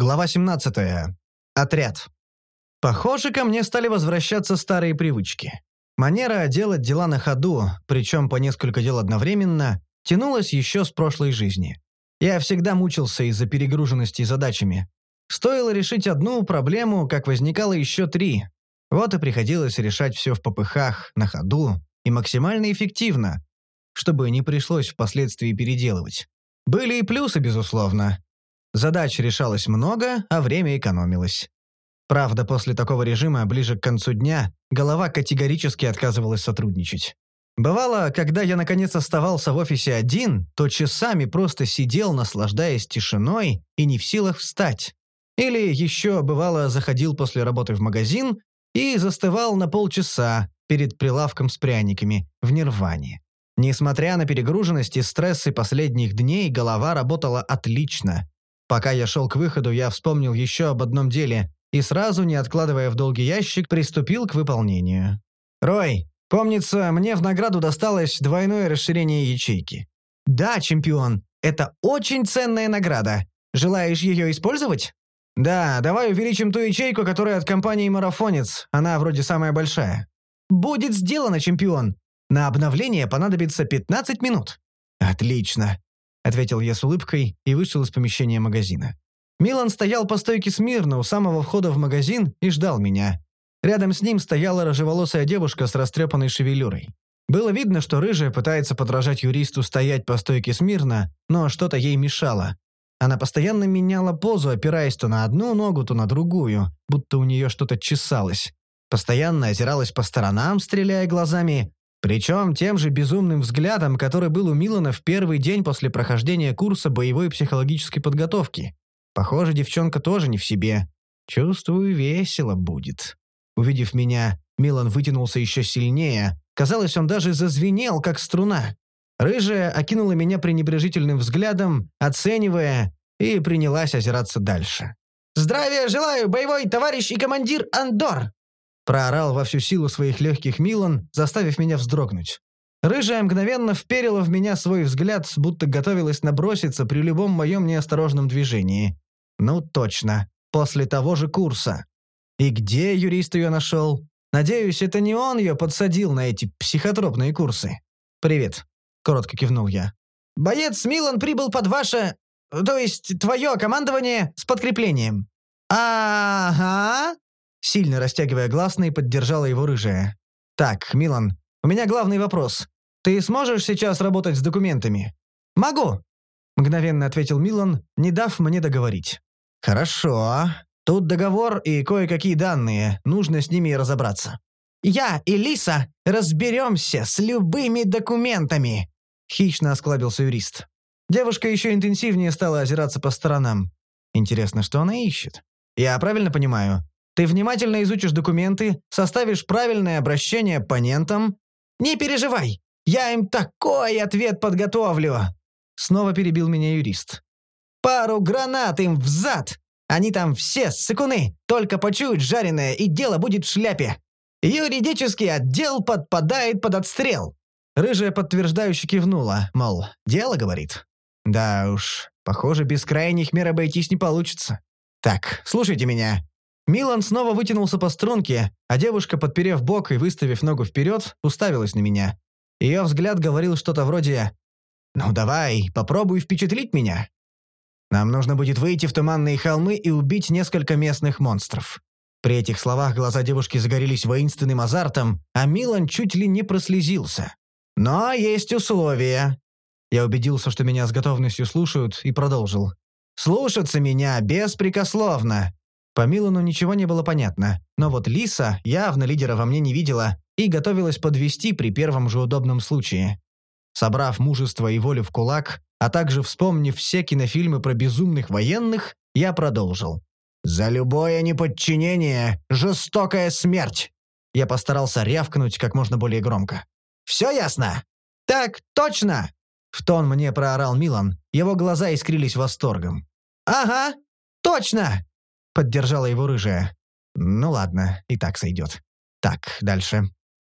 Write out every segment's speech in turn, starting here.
Глава 17. Отряд. Похоже, ко мне стали возвращаться старые привычки. Манера делать дела на ходу, причем по несколько дел одновременно, тянулась еще с прошлой жизни. Я всегда мучился из-за перегруженности задачами. Стоило решить одну проблему, как возникало еще три. Вот и приходилось решать все в попыхах, на ходу и максимально эффективно, чтобы не пришлось впоследствии переделывать. Были и плюсы, безусловно. Задач решалось много, а время экономилось. Правда, после такого режима, ближе к концу дня, голова категорически отказывалась сотрудничать. Бывало, когда я наконец оставался в офисе один, то часами просто сидел, наслаждаясь тишиной и не в силах встать. Или еще, бывало, заходил после работы в магазин и застывал на полчаса перед прилавком с пряниками, в нирване. Несмотря на перегруженность и стрессы последних дней, голова работала отлично. Пока я шел к выходу, я вспомнил еще об одном деле и сразу, не откладывая в долгий ящик, приступил к выполнению. «Рой, помнится, мне в награду досталось двойное расширение ячейки». «Да, чемпион, это очень ценная награда. Желаешь ее использовать?» «Да, давай увеличим ту ячейку, которая от компании «Марафонец». Она вроде самая большая». «Будет сделано, чемпион. На обновление понадобится 15 минут». «Отлично. — ответил я с улыбкой и вышел из помещения магазина. Милан стоял по стойке смирно у самого входа в магазин и ждал меня. Рядом с ним стояла рыжеволосая девушка с растрепанной шевелюрой. Было видно, что рыжая пытается подражать юристу стоять по стойке смирно, но что-то ей мешало. Она постоянно меняла позу, опираясь то на одну ногу, то на другую, будто у нее что-то чесалось. Постоянно озиралась по сторонам, стреляя глазами, причем тем же безумным взглядом, который был у Милана в первый день после прохождения курса боевой психологической подготовки. Похоже, девчонка тоже не в себе. Чувствую, весело будет. Увидев меня, Милан вытянулся еще сильнее. Казалось, он даже зазвенел, как струна. Рыжая окинула меня пренебрежительным взглядом, оценивая, и принялась озираться дальше. «Здравия желаю, боевой товарищ и командир Андор!» Проорал во всю силу своих легких Милан, заставив меня вздрогнуть. Рыжая мгновенно вперила в меня свой взгляд, будто готовилась наброситься при любом моем неосторожном движении. Ну точно, после того же курса. И где юрист ее нашел? Надеюсь, это не он ее подсадил на эти психотропные курсы. «Привет», — коротко кивнул я. «Боец Милан прибыл под ваше... то есть твое командование с подкреплением». «Ага», Сильно растягивая гласные, поддержала его рыжая. «Так, Милан, у меня главный вопрос. Ты сможешь сейчас работать с документами?» «Могу», — мгновенно ответил Милан, не дав мне договорить. «Хорошо. Тут договор и кое-какие данные. Нужно с ними разобраться». «Я и Лиса разберемся с любыми документами», — хищно осклабился юрист. Девушка еще интенсивнее стала озираться по сторонам. Интересно, что она ищет? Я правильно понимаю? Ты внимательно изучишь документы, составишь правильное обращение оппонентам. Не переживай, я им такой ответ подготовлю!» Снова перебил меня юрист. «Пару гранат им в зад! Они там все ссыкуны, только почуют жареное, и дело будет в шляпе. Юридический отдел подпадает под отстрел». Рыжая подтверждающе кивнула, мол, дело, говорит. Да уж, похоже, без крайних мер обойтись не получится. Так, слушайте меня. Милан снова вытянулся по струнке, а девушка, подперев бок и выставив ногу вперед, уставилась на меня. Ее взгляд говорил что-то вроде «Ну давай, попробуй впечатлить меня». Нам нужно будет выйти в туманные холмы и убить несколько местных монстров. При этих словах глаза девушки загорелись воинственным азартом, а Милан чуть ли не прослезился. «Но есть условия». Я убедился, что меня с готовностью слушают, и продолжил. «Слушаться меня беспрекословно. По Милану ничего не было понятно, но вот Лиса явно лидера во мне не видела и готовилась подвести при первом же удобном случае. Собрав мужество и волю в кулак, а также вспомнив все кинофильмы про безумных военных, я продолжил. «За любое неподчинение – жестокая смерть!» Я постарался рявкнуть как можно более громко. «Все ясно?» «Так точно!» В тон мне проорал Милан, его глаза искрились восторгом. «Ага, точно!» — поддержала его рыжая. «Ну ладно, и так сойдет. Так, дальше.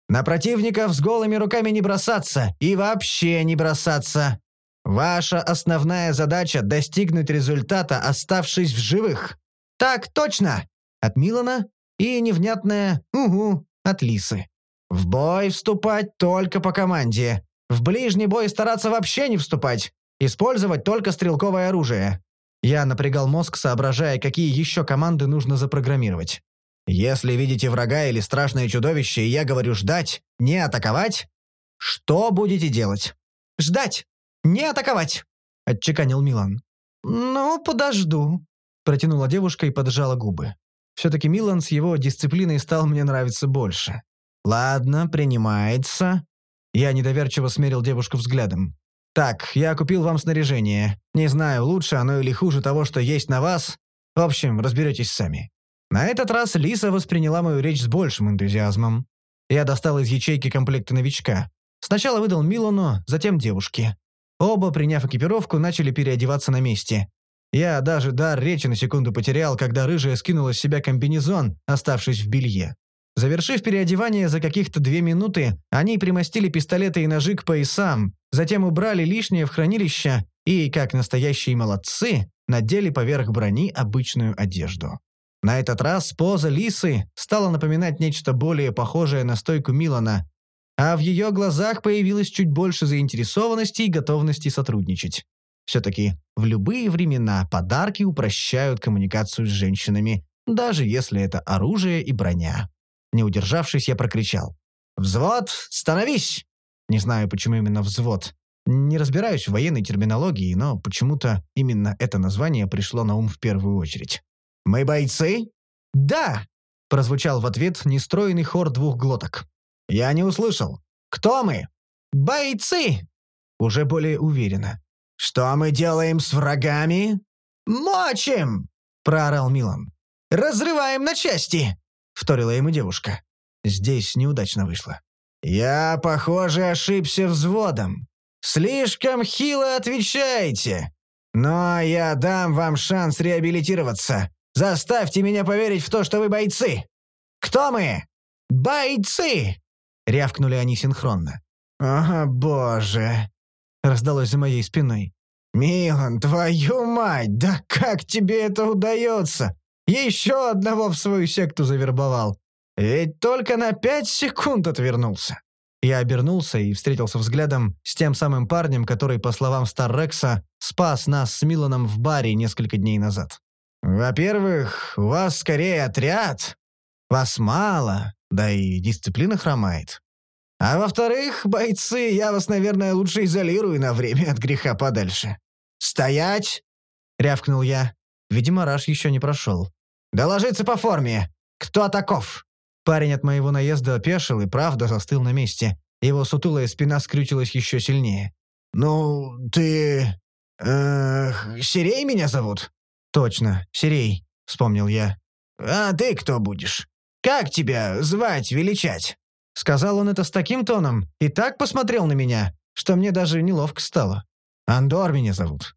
На противников с голыми руками не бросаться и вообще не бросаться. Ваша основная задача — достигнуть результата, оставшись в живых. «Так точно!» от Милана и невнятное «Угу» от Лисы. «В бой вступать только по команде. В ближний бой стараться вообще не вступать. Использовать только стрелковое оружие». Я напрягал мозг, соображая, какие еще команды нужно запрограммировать. «Если видите врага или страшное чудовище, и я говорю ждать, не атаковать, что будете делать?» «Ждать! Не атаковать!» — отчеканил Милан. «Ну, подожду», — протянула девушка и поджала губы. Все-таки Милан с его дисциплиной стал мне нравиться больше. «Ладно, принимается». Я недоверчиво смерил девушку взглядом. «Так, я купил вам снаряжение. Не знаю, лучше оно или хуже того, что есть на вас. В общем, разберетесь сами». На этот раз Лиса восприняла мою речь с большим энтузиазмом. Я достал из ячейки комплекта новичка. Сначала выдал Милану, затем девушке. Оба, приняв экипировку, начали переодеваться на месте. Я даже дар речи на секунду потерял, когда рыжая скинула с себя комбинезон, оставшись в белье. Завершив переодевание за каких-то две минуты, они примостили пистолеты и ножи к поясам, затем убрали лишнее в хранилище и, как настоящие молодцы, надели поверх брони обычную одежду. На этот раз поза лисы стала напоминать нечто более похожее на стойку Милана, а в ее глазах появилось чуть больше заинтересованности и готовности сотрудничать. Все-таки в любые времена подарки упрощают коммуникацию с женщинами, даже если это оружие и броня. Не удержавшись, я прокричал. «Взвод, становись!» Не знаю, почему именно взвод. Не разбираюсь в военной терминологии, но почему-то именно это название пришло на ум в первую очередь. «Мы бойцы?» «Да!» – прозвучал в ответ нестроенный хор двух глоток. «Я не услышал. Кто мы?» «Бойцы!» Уже более уверенно. «Что мы делаем с врагами?» «Мочим!» — проорал Милан. «Разрываем на части!» — вторила ему девушка. Здесь неудачно вышло. «Я, похоже, ошибся взводом. Слишком хило отвечаете. Но я дам вам шанс реабилитироваться. Заставьте меня поверить в то, что вы бойцы. Кто мы?» «Бойцы!» — рявкнули они синхронно. «О, боже!» раздалось за моей спиной. «Милан, твою мать, да как тебе это удается? Еще одного в свою секту завербовал. Ведь только на пять секунд отвернулся». Я обернулся и встретился взглядом с тем самым парнем, который, по словам Старрекса, спас нас с Миланом в баре несколько дней назад. «Во-первых, у вас скорее отряд. Вас мало, да и дисциплина хромает. А во-вторых, бойцы, я вас, наверное, лучше изолирую на время от греха подальше. «Стоять!» — рявкнул я. Видимо, раш еще не прошел. «Доложиться по форме! Кто таков?» Парень от моего наезда опешил и правда застыл на месте. Его сутулая спина скрючилась еще сильнее. «Ну, ты... Эх, Сирей меня зовут?» «Точно, Сирей», — вспомнил я. «А ты кто будешь? Как тебя звать, величать?» Сказал он это с таким тоном и так посмотрел на меня, что мне даже неловко стало. «Андор меня зовут».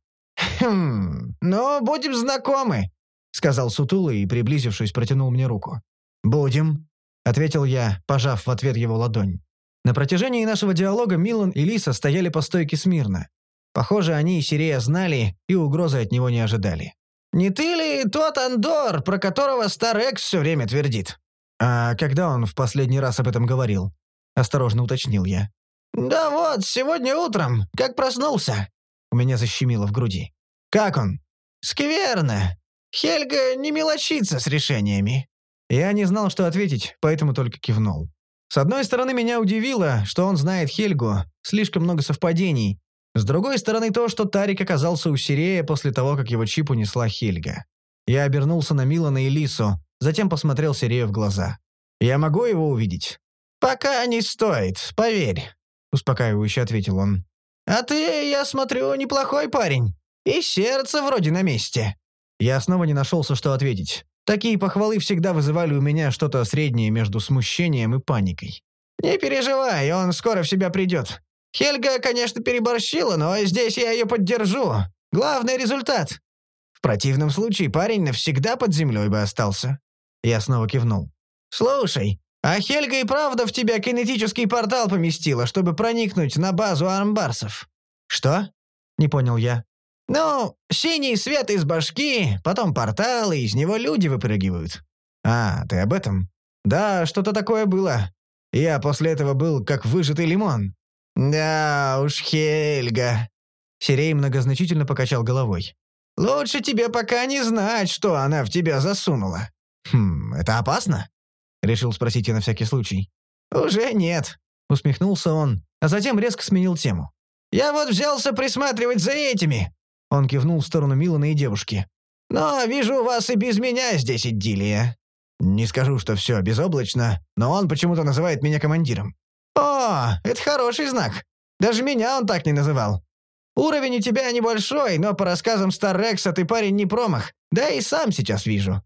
«Хм, ну, будем знакомы», — сказал Сутулый и, приблизившись, протянул мне руку. «Будем», — ответил я, пожав в ответ его ладонь. На протяжении нашего диалога Милан и Лиса стояли по стойке смирно. Похоже, они и Сирея знали и угрозы от него не ожидали. «Не ты ли тот Андор, про которого Старекс все время твердит?» «А когда он в последний раз об этом говорил?» — осторожно уточнил я. «Да вот, сегодня утром, как проснулся». У меня защемило в груди. «Как он?» «Скверно. Хельга не мелочится с решениями». Я не знал, что ответить, поэтому только кивнул. С одной стороны, меня удивило, что он знает Хельгу, слишком много совпадений. С другой стороны, то, что Тарик оказался у Сирея после того, как его чип унесла Хельга. Я обернулся на Милана и Лису, затем посмотрел Сирею в глаза. «Я могу его увидеть?» «Пока не стоит, поверь», — успокаивающе ответил он. «А ты, я смотрю, неплохой парень. И сердце вроде на месте». Я снова не нашелся, что ответить. Такие похвалы всегда вызывали у меня что-то среднее между смущением и паникой. «Не переживай, он скоро в себя придет. Хельга, конечно, переборщила, но здесь я ее поддержу. Главный результат. В противном случае парень навсегда под землей бы остался». Я снова кивнул. «Слушай, а Хельга и правда в тебя кинетический портал поместила, чтобы проникнуть на базу армбарсов?» «Что?» — не понял я. «Ну, синий свет из башки, потом портал, и из него люди выпрыгивают». «А, ты об этом?» «Да, что-то такое было. Я после этого был как выжатый лимон». «Да уж, Хельга». Сирей многозначительно покачал головой. «Лучше тебе пока не знать, что она в тебя засунула». «Хм, это опасно?» — решил спросить я на всякий случай. «Уже нет», — усмехнулся он, а затем резко сменил тему. «Я вот взялся присматривать за этими!» Он кивнул в сторону Милана и девушки. «Но вижу, у вас и без меня здесь идиллия. Не скажу, что все безоблачно, но он почему-то называет меня командиром». «О, это хороший знак. Даже меня он так не называл. Уровень у тебя небольшой, но по рассказам Старрекса ты парень не промах. Да и сам сейчас вижу».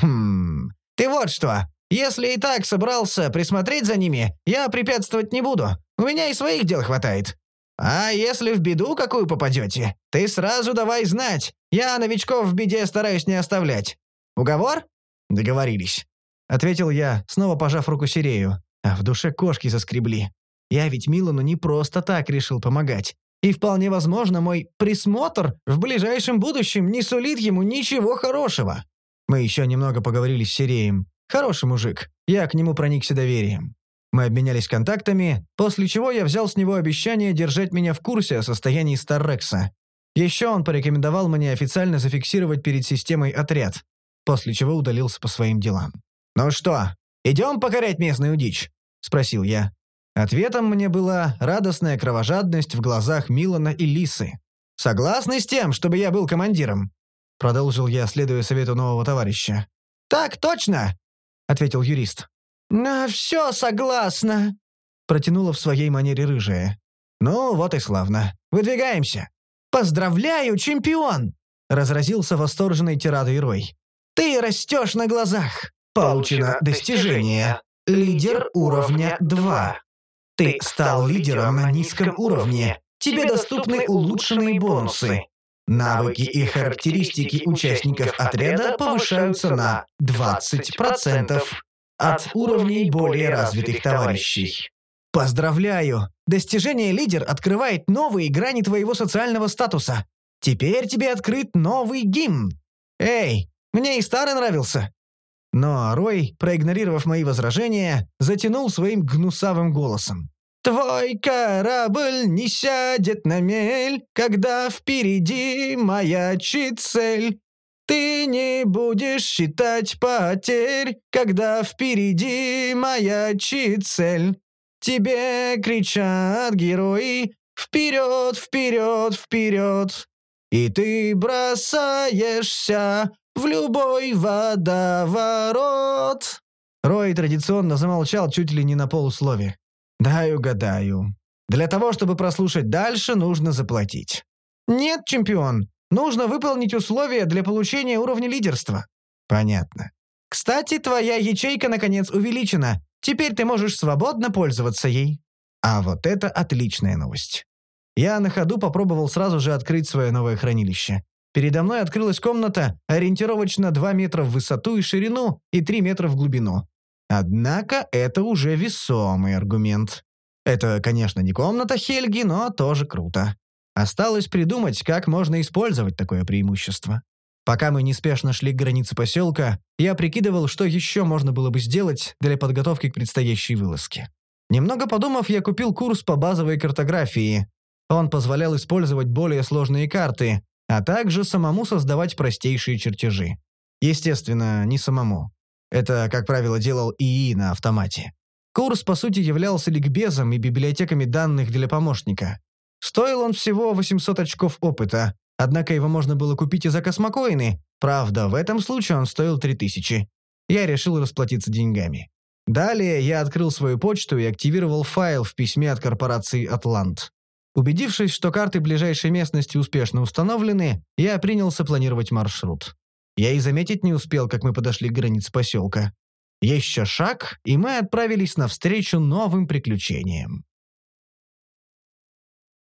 «Хм... Ты вот что. Если и так собрался присмотреть за ними, я препятствовать не буду. У меня и своих дел хватает. А если в беду какую попадете, ты сразу давай знать. Я новичков в беде стараюсь не оставлять. Уговор? Договорились. Ответил я, снова пожав руку Сирею. А в душе кошки заскребли. Я ведь Милану не просто так решил помогать. И вполне возможно, мой присмотр в ближайшем будущем не сулит ему ничего хорошего. Мы еще немного поговорили с Сиреем. Хороший мужик. Я к нему проникся доверием. Мы обменялись контактами, после чего я взял с него обещание держать меня в курсе о состоянии Старрекса. Еще он порекомендовал мне официально зафиксировать перед системой отряд, после чего удалился по своим делам. «Ну что, идем покорять местную дичь?» — спросил я. Ответом мне была радостная кровожадность в глазах Милана и Лисы. «Согласны с тем, чтобы я был командиром?» — продолжил я, следуя совету нового товарища. «Так точно!» — ответил юрист. «На все согласна», — протянула в своей манере рыжая. «Ну, вот и славно. Выдвигаемся». «Поздравляю, чемпион!» — разразился восторженный тирадой Рой. «Ты растешь на глазах. Получено достижение. Лидер уровня 2. Ты стал лидером на низком уровне. Тебе доступны улучшенные бонусы. Навыки и характеристики участников отряда повышаются на 20% от уровней более развитых товарищей. Поздравляю! Достижение лидер открывает новые грани твоего социального статуса. Теперь тебе открыт новый гимн. Эй, мне и старый нравился. Но Рой, проигнорировав мои возражения, затянул своим гнусавым голосом. «Твой корабль не сядет на мель, когда впереди маячит цель. Ты не будешь считать потерь, когда впереди маячит цель. Тебе кричат герои «Вперед, вперед, вперед!» И ты бросаешься в любой водоворот. Рой традиционно замолчал чуть ли не на полуслове. «Дай угадаю. Для того, чтобы прослушать дальше, нужно заплатить». «Нет, чемпион, Нужно выполнить условия для получения уровня лидерства. Понятно. Кстати, твоя ячейка наконец увеличена. Теперь ты можешь свободно пользоваться ей. А вот это отличная новость. Я на ходу попробовал сразу же открыть свое новое хранилище. Передо мной открылась комната, ориентировочно 2 метра в высоту и ширину и 3 метра в глубину. Однако это уже весомый аргумент. Это, конечно, не комната Хельги, но тоже круто. Осталось придумать, как можно использовать такое преимущество. Пока мы неспешно шли к границе поселка, я прикидывал, что еще можно было бы сделать для подготовки к предстоящей вылазке. Немного подумав, я купил курс по базовой картографии. Он позволял использовать более сложные карты, а также самому создавать простейшие чертежи. Естественно, не самому. Это, как правило, делал ИИ на автомате. Курс, по сути, являлся ликбезом и библиотеками данных для помощника. Стоил он всего 800 очков опыта, однако его можно было купить и за космокоины. Правда, в этом случае он стоил 3000. Я решил расплатиться деньгами. Далее я открыл свою почту и активировал файл в письме от корпорации «Атлант». Убедившись, что карты ближайшей местности успешно установлены, я принялся планировать маршрут. Я и заметить не успел, как мы подошли к границе поселка. Еще шаг, и мы отправились навстречу новым приключениям.